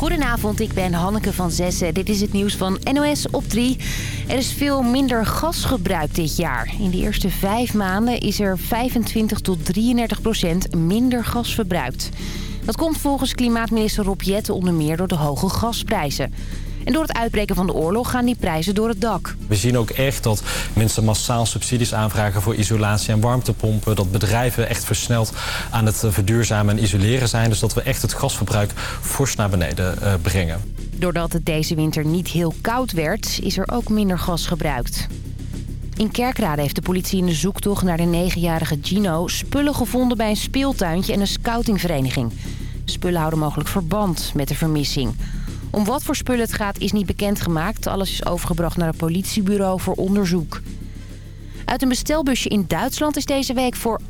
Goedenavond, ik ben Hanneke van Zessen. Dit is het nieuws van NOS op 3. Er is veel minder gas gebruikt dit jaar. In de eerste vijf maanden is er 25 tot 33 procent minder gas verbruikt. Dat komt volgens klimaatminister Rob Jetten onder meer door de hoge gasprijzen. En door het uitbreken van de oorlog gaan die prijzen door het dak. We zien ook echt dat mensen massaal subsidies aanvragen voor isolatie en warmtepompen. Dat bedrijven echt versneld aan het verduurzamen en isoleren zijn. Dus dat we echt het gasverbruik fors naar beneden eh, brengen. Doordat het deze winter niet heel koud werd, is er ook minder gas gebruikt. In Kerkrade heeft de politie in de zoektocht naar de 9-jarige Gino... spullen gevonden bij een speeltuintje en een scoutingvereniging. Spullen houden mogelijk verband met de vermissing. Om wat voor spullen het gaat is niet bekendgemaakt. Alles is overgebracht naar het politiebureau voor onderzoek. Uit een bestelbusje in Duitsland is deze week voor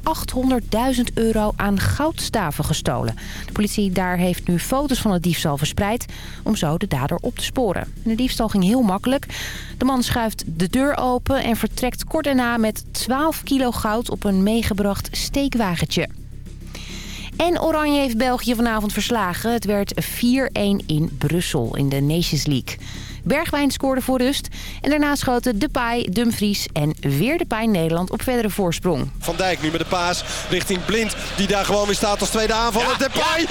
800.000 euro aan goudstaven gestolen. De politie daar heeft nu foto's van het diefstal verspreid om zo de dader op te sporen. de diefstal ging heel makkelijk. De man schuift de deur open en vertrekt kort daarna met 12 kilo goud op een meegebracht steekwagentje. En Oranje heeft België vanavond verslagen. Het werd 4-1 in Brussel in de Nations League. Bergwijn scoorde voor rust. En daarna schoten Depay, Dumfries en weer Depay Nederland op verdere voorsprong. Van Dijk nu met de paas richting Blind. Die daar gewoon weer staat als tweede aanvaller. Ja, Depay, 4-0!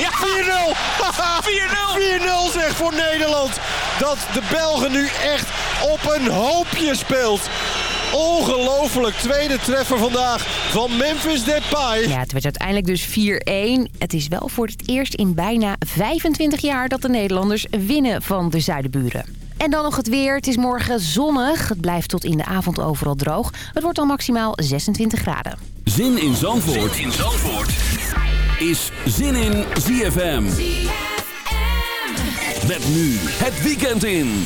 4-0 zeg voor Nederland. Dat de Belgen nu echt op een hoopje speelt. Ongelooflijk. Tweede treffer vandaag van Memphis Depay. Ja, het werd uiteindelijk dus 4-1. Het is wel voor het eerst in bijna 25 jaar dat de Nederlanders winnen van de Zuidenburen. En dan nog het weer. Het is morgen zonnig. Het blijft tot in de avond overal droog. Het wordt al maximaal 26 graden. Zin in Zandvoort, zin in Zandvoort. is Zin in ZFM. ZFM. Met nu het weekend in.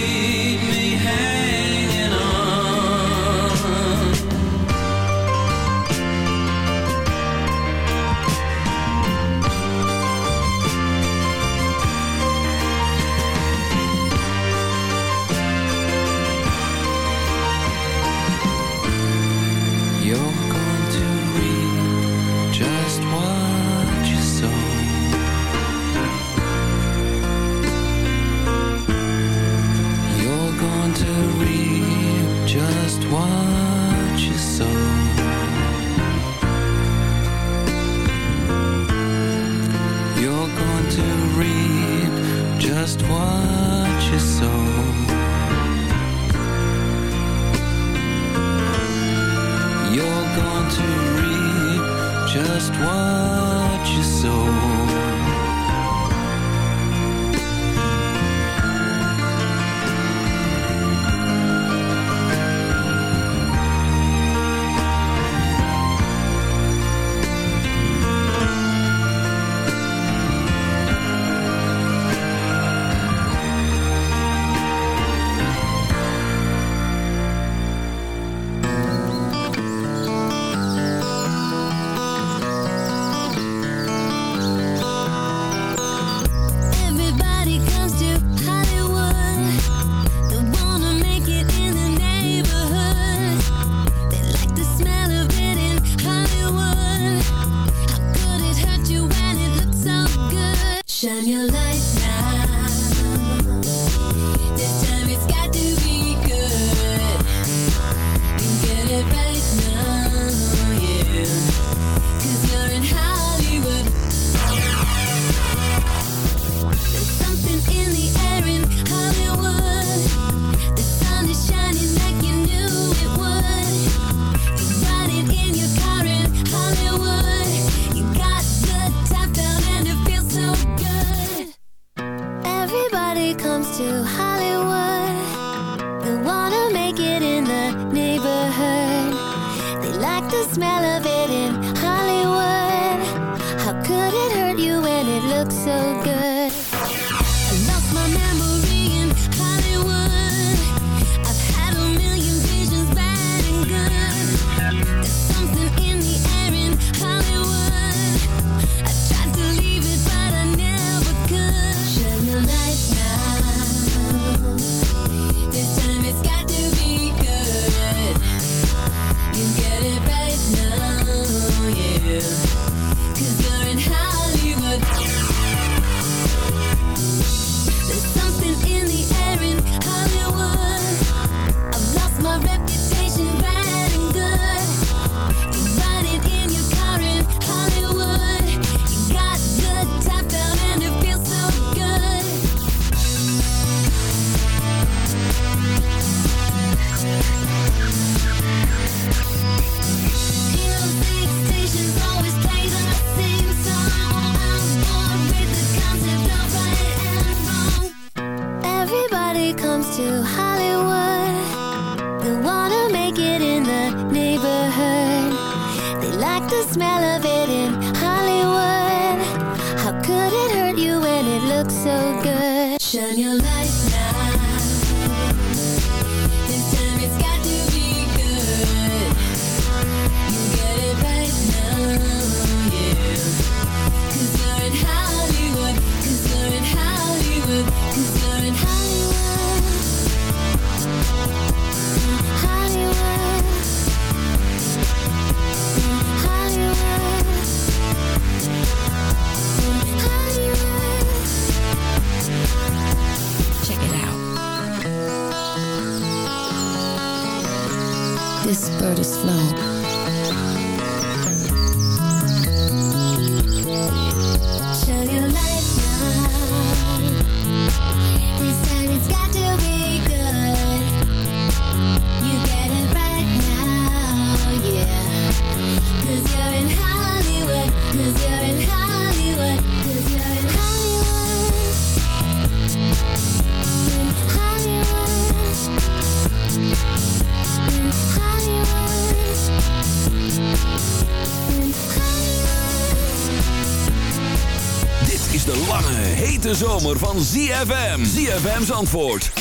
hete zomer van ZFM. ZFM's antwoord 106.9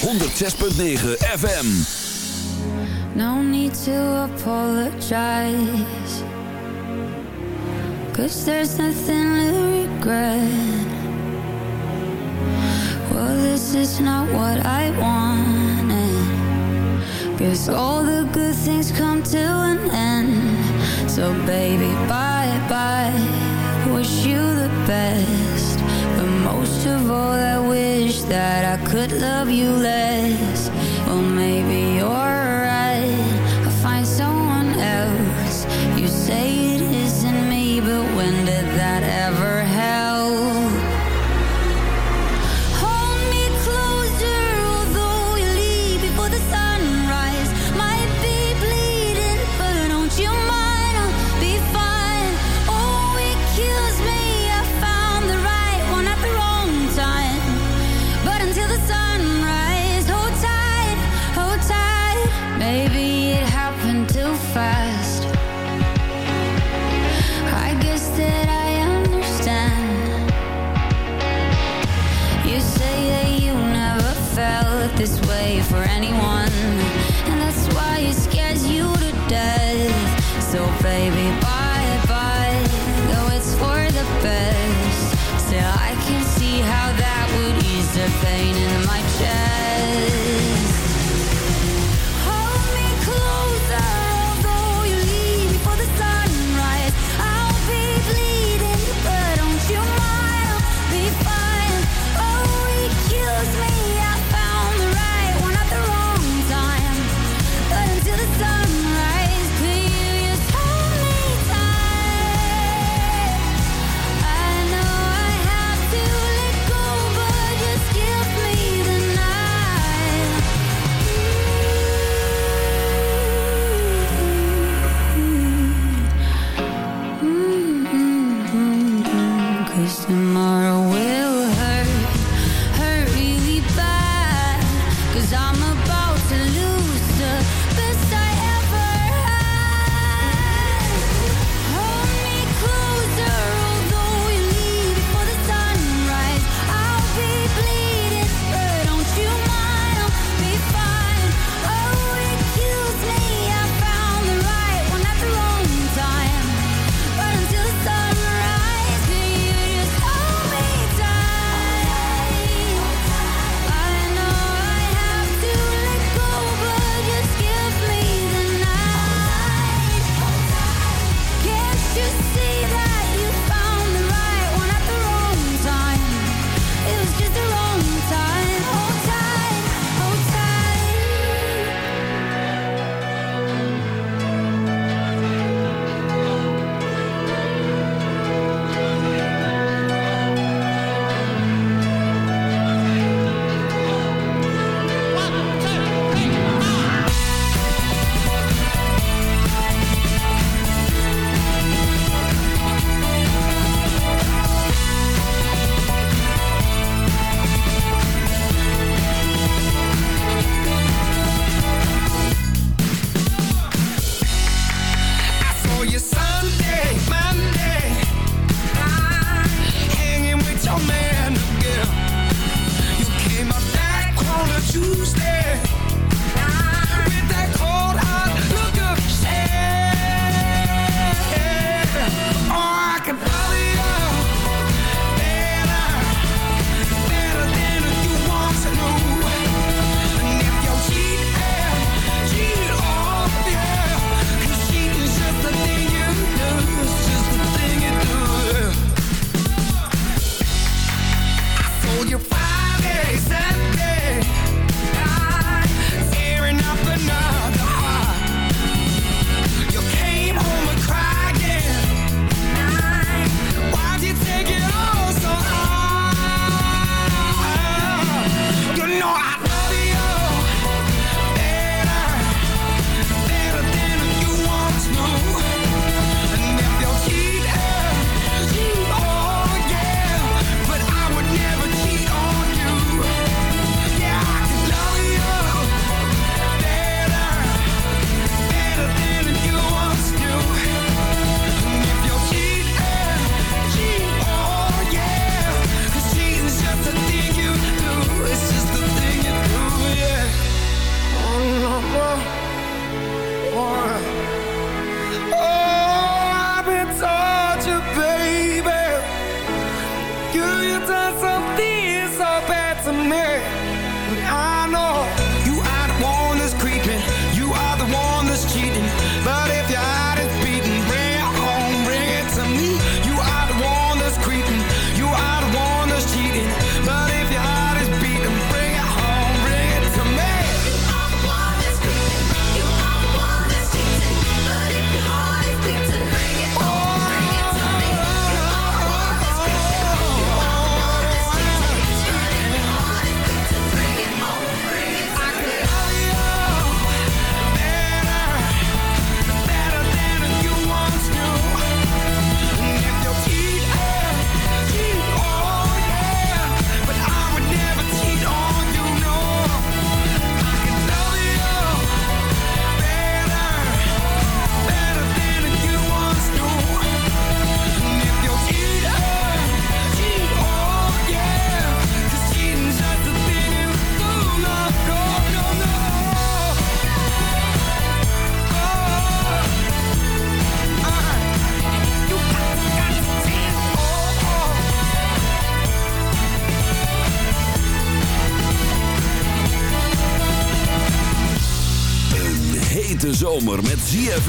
FM. No need to apologize. Cause there's nothing to regret. Well, this is not what I wanted. Cause all the good things come to an end. So baby, bye bye. Wish you the best. Most of all, I wish that I could love you less. Well, maybe you're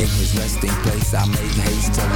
in his resting place. I made haste to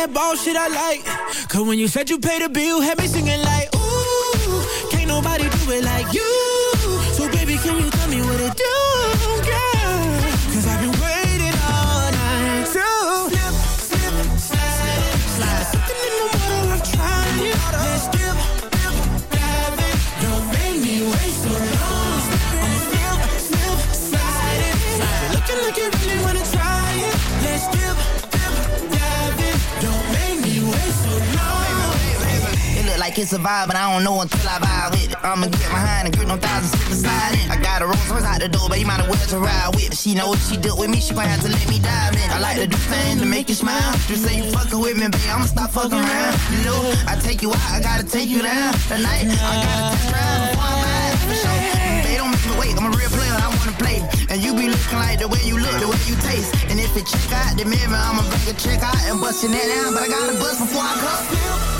that ball shit I like. Cause when you said you paid the bill, had me singing like, ooh, can't nobody do it like you. It's a but I don't know until I vibe with it. I'ma get behind and grip no thousand slip beside it. I got a Rolls Royce out the door, but you might as well to ride with. She know if she do with me, she gon' have to let me dive in. I like to do things to make you smile. Just say you fuckin' with me, babe, I'ma stop fucking around. You know, I take you out, I gotta take you down. Tonight, I gotta test drive before I ride, for sure. Don't make me wait, I'm a real player, I wanna play. And you be looking like the way you look, the way you taste. And if it check out the mirror, I'ma bring a check out and bust your neck down. But I gotta bust before I come.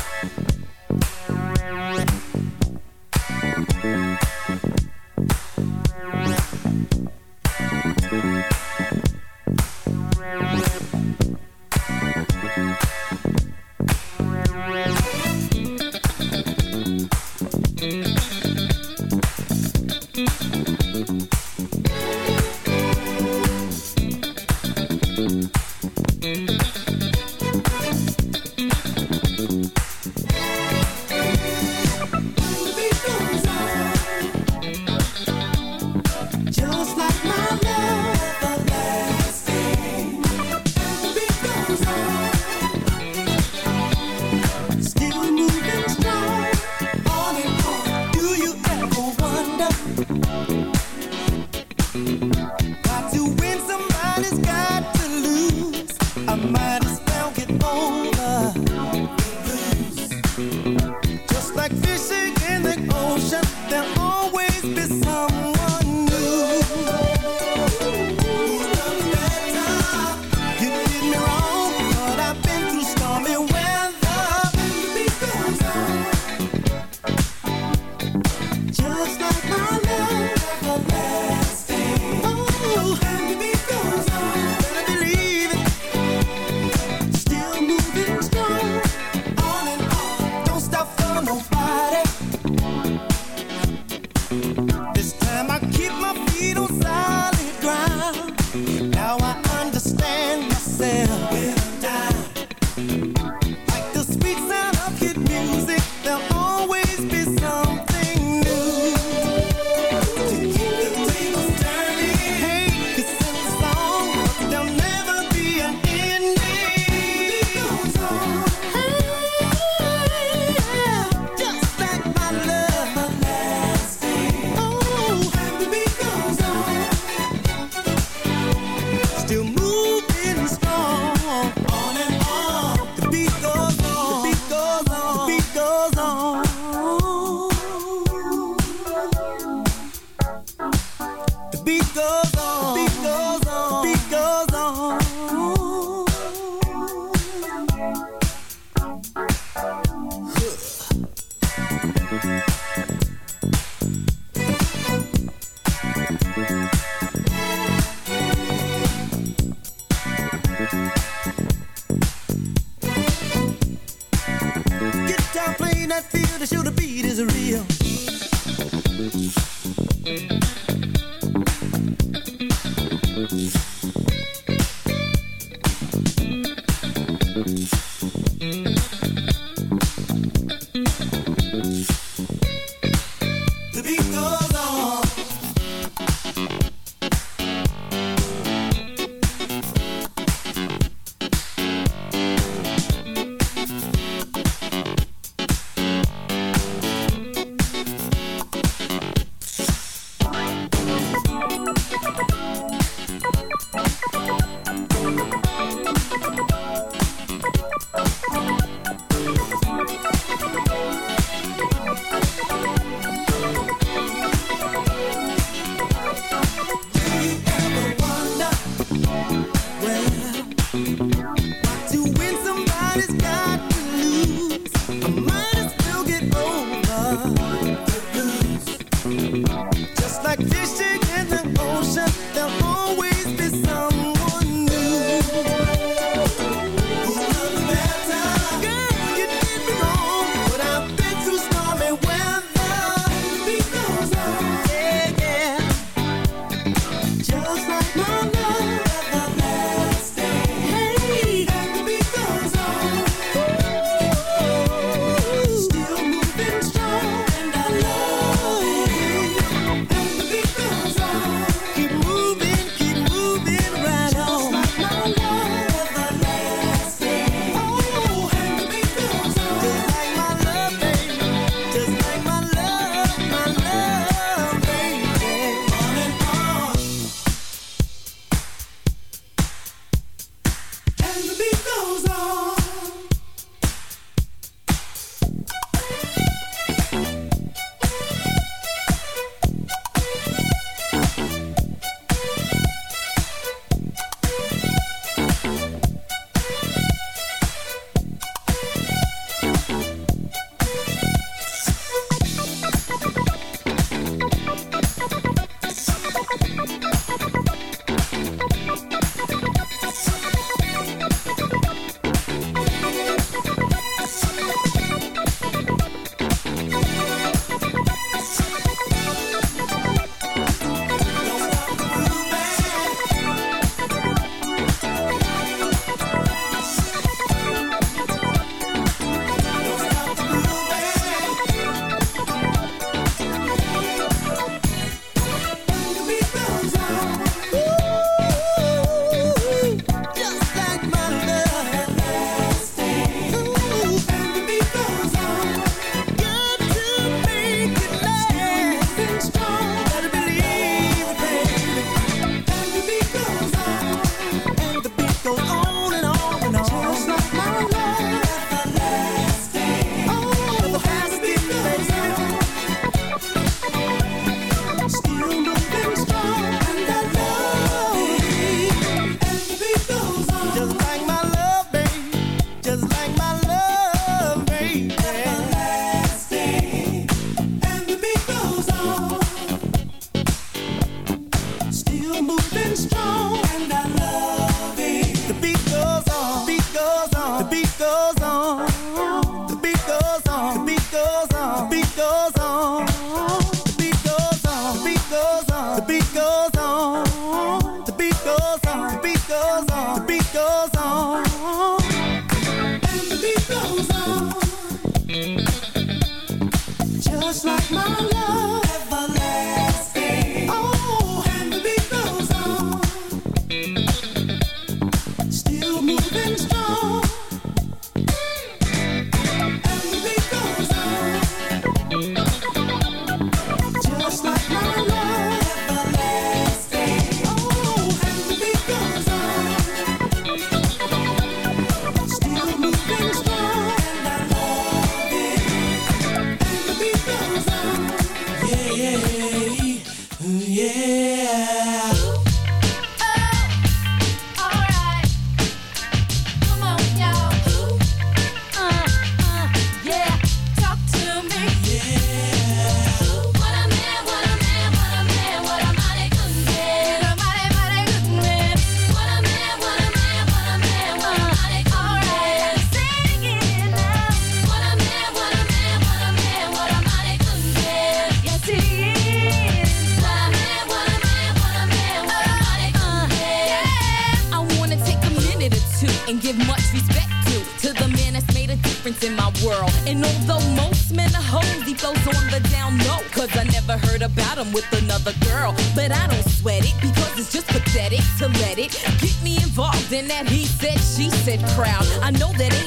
the beat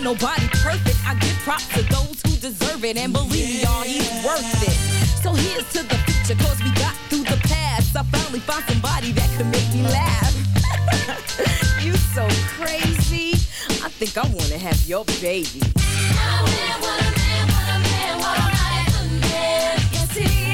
nobody perfect. I give props to those who deserve it. And believe me, y'all, he's worth it. So here's to the future, cause we got through the past. I finally found somebody that could make me laugh. you so crazy. I think I wanna have your baby. I man, what a man, what a man, what a man. Yes, he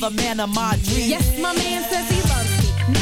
the man of my dreams. Yes, my man says he loves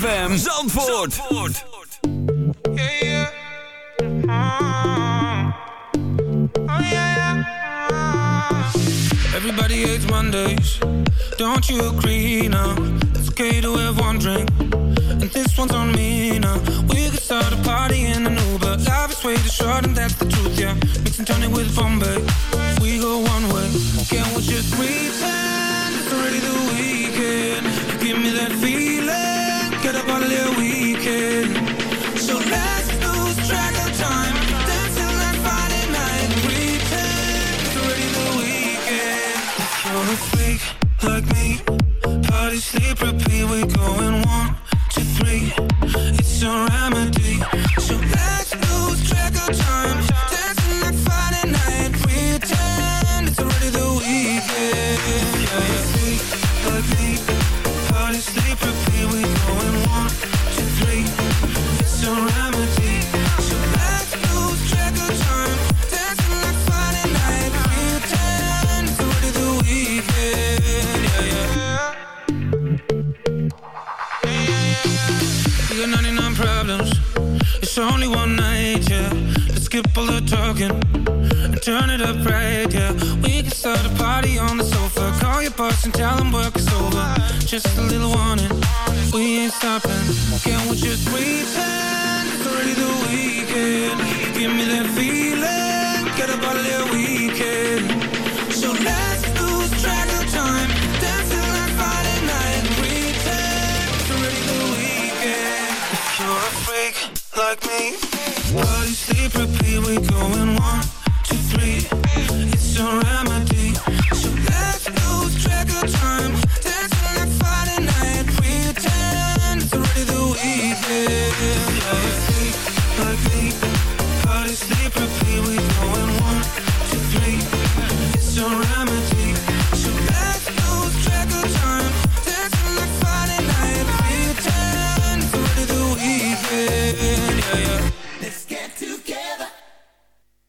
ZFM Zandvoort. Zandvoort. Yeah, Everybody hates Mondays. Don't you agree now? It's okay to have one drink. And this one's on me now. We could start a party in an Uber. Life is way too short and that's the truth, yeah. Mix and turn it with Bombay. We go one way. Can we just pretend it's already the weekend? You give me that feeling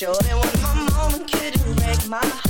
Sure, there was my moment, couldn't break my heart.